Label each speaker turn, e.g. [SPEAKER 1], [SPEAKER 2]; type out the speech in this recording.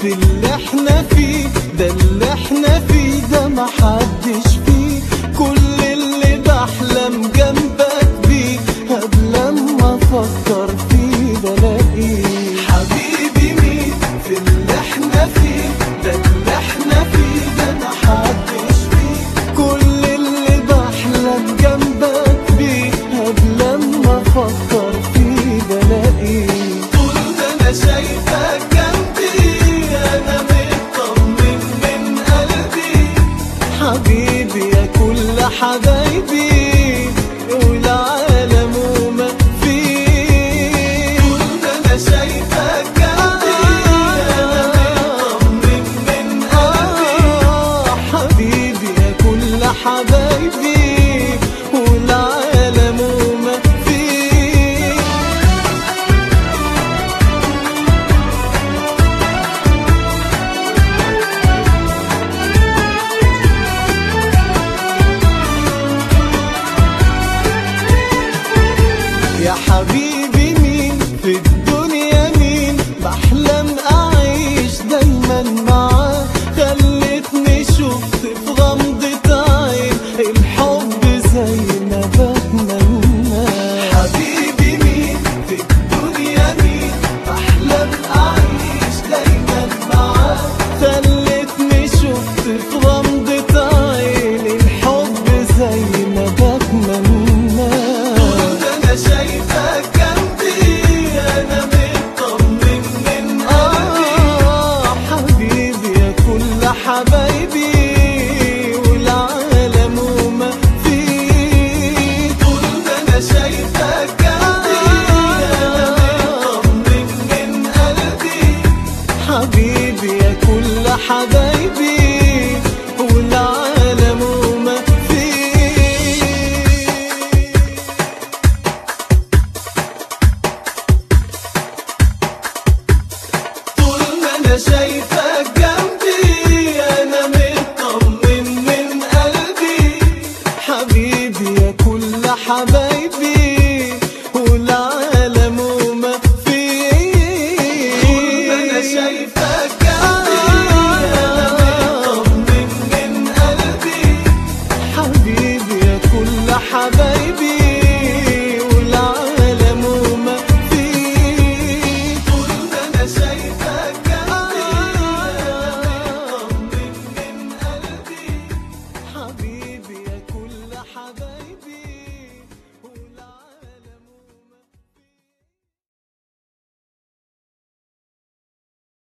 [SPEAKER 1] في اللي إحنا فيه؟ ده اللي إحنا فيه ده محدش فيه. كل اللي بحلم جنبك بيه قبل ما أفكر فيه بلاقيه. حبيبي مين في اللي إحنا فيه؟ حبيبي يا كل حبايبي والعالم وما فيه ما أنا جنبي أنا مطمن من قلبي. حبيبي يا كل حبايبي يا حبيبي مين في الدنيا حبيبي يا كل حبايبي. حبيبي يا كل حبايبي.